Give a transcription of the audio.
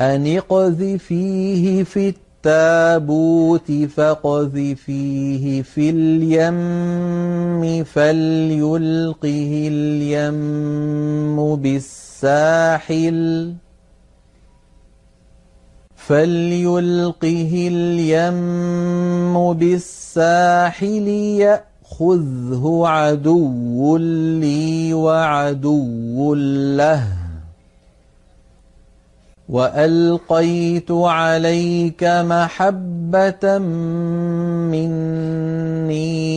أَنِ اقْذِفِيهِ فِي التَّابُوتِ فَاقْذِفِيهِ فِي الْيَمِّ فَلْيُلْقِهِ الْيَمُّ بِالسَّاحِلِ يَأْخُذْهُ عَدُوٌّ لِّي وَعَدُوٌّ لَّهُ ۚ وَأَلْقَيْتُ عَلَيْكَ مَحَبَّةً مِّنِّي